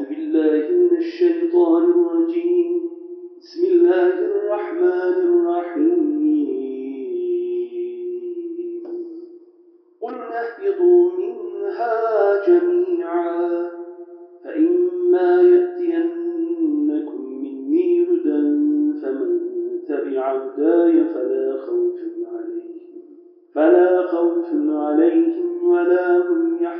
أعوذ بالله من الشيطان الرجيم. بسم الله الرحمن الرحيم. قل اهبطوا منها جميعا فإما يأتينكم مني هدى فمن تبع هداي فلا خوف عليهم فلا خوف عليهم ولا هم يحزنون.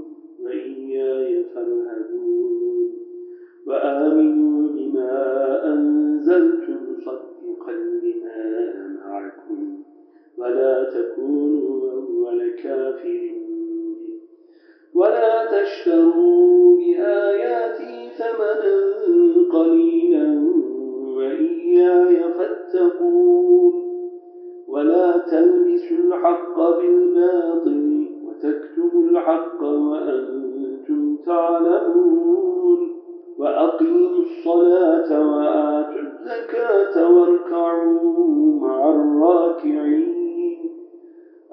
تكونوا أول كافر ولا تشتروا بآياتي ثمنا قليلا وإياي فاتقون. ولا تلبسوا الحق بالباطل وتكتموا الحق وأنتم تعلمون. وأقيموا الصلاة وآتوا الزكاة واركعوا مع الراكعين.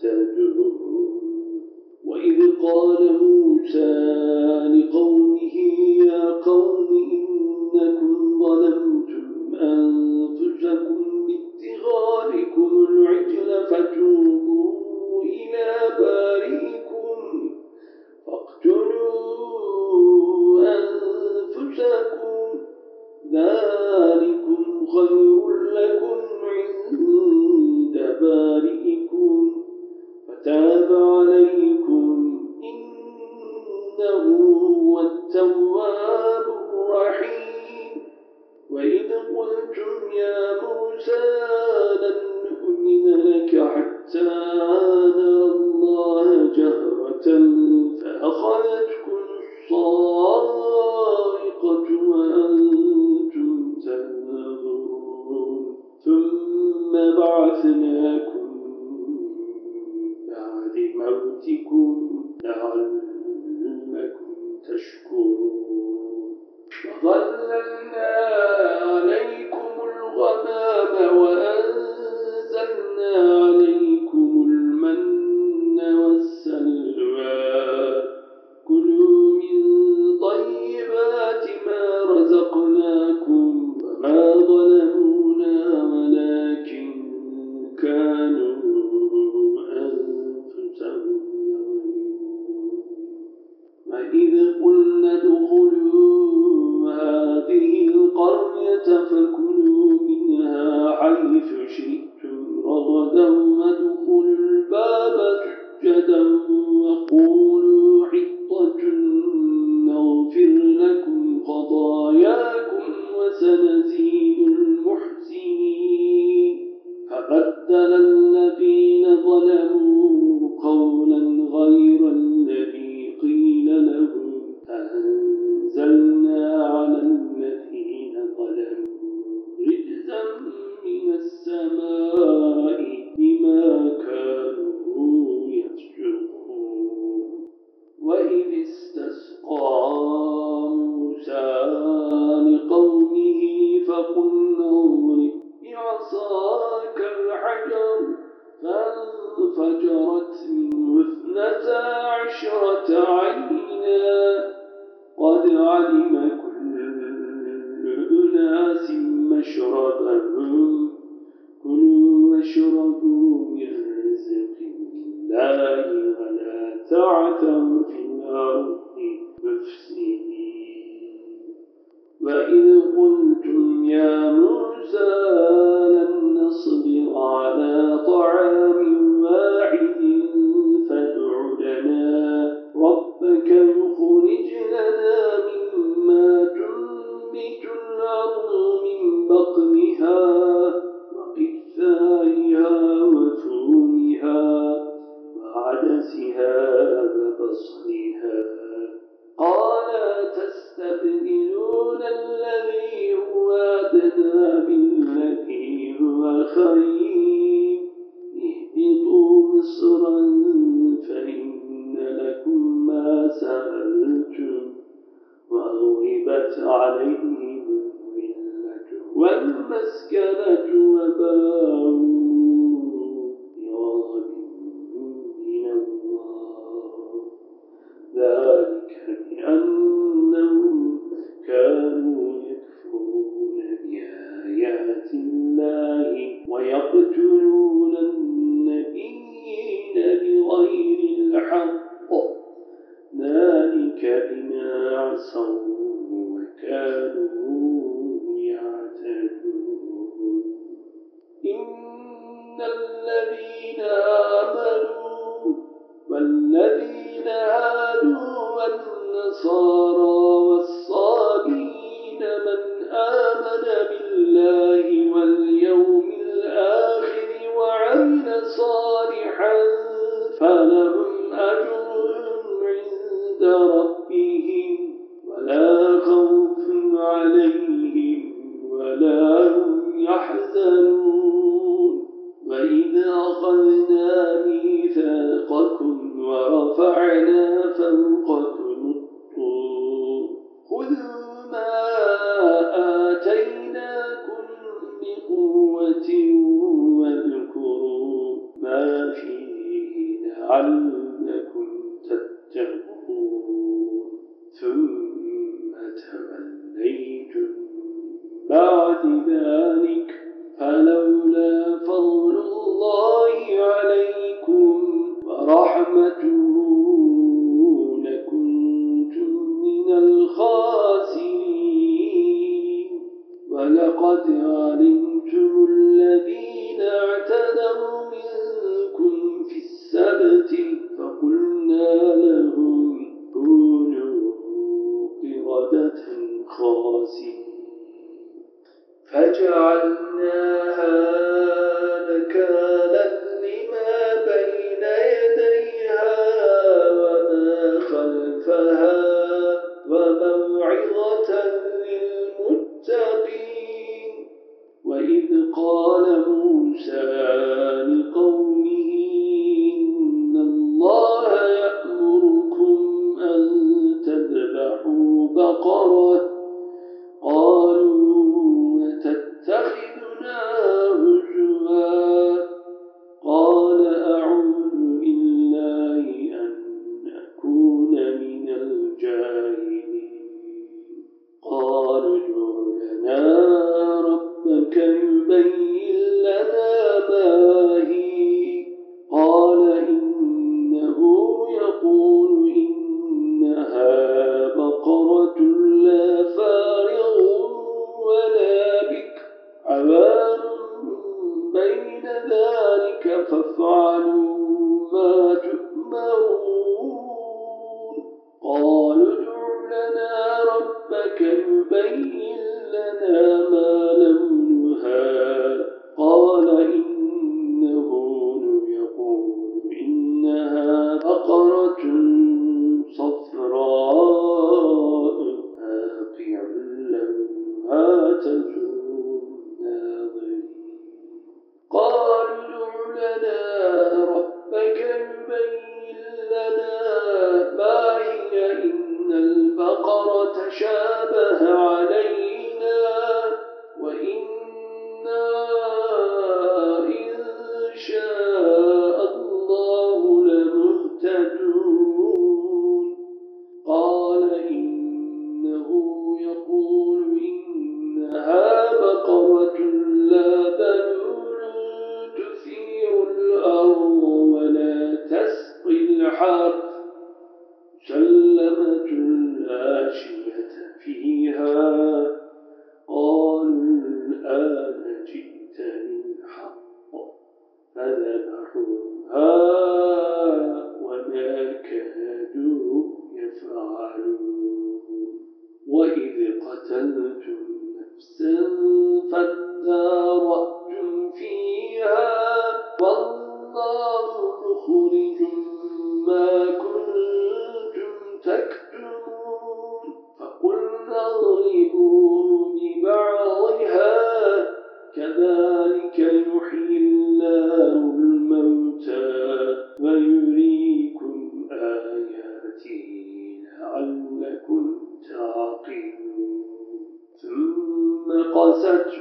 تهتدون وإذ قال موسى لقومه يا قوم إنكم ظلمتم أنفسكم باتغاركم العجل فتوبوا إلى بارئكم فاقتلوا أنفسكم. ذلكم خير لكم عند بارئكم. فتاب عليكم إنه هو التواب الرحيم. وإذ قلتم يا موسى لن نؤمن لك حتى نرى الله جهرة فأخذتكم الصاعقة تعثوا في الأرض مفسدين وإذ قلتم يا موسى لن نصبر على طعام واحد فادع لنا ربك يخرج وضربت عليهم الذلة والمسكنة وباءوا بغضب من الله ذلك بأنهم كانوا يكفرون بآيات الله ويقتلون النبيين بغير الحق. ذلك بما عصوا الذين آمنوا والذين هادوا والنصارى والصابين من آمن بالله واليوم الآخر وعمل صالحا فلهم أجرهم عند ربهم ولا خوف عليهم ولقد علمتم الذين اعتدوا منكم في السبت فقلنا لهم كونوا قردة خاسرين. فجعلناها نكالا لما بين يديها وما خلفها وموعظة موسى ثم قست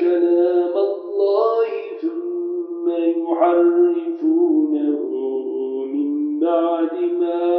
كلام الله ثم يحرفونه من بعد ما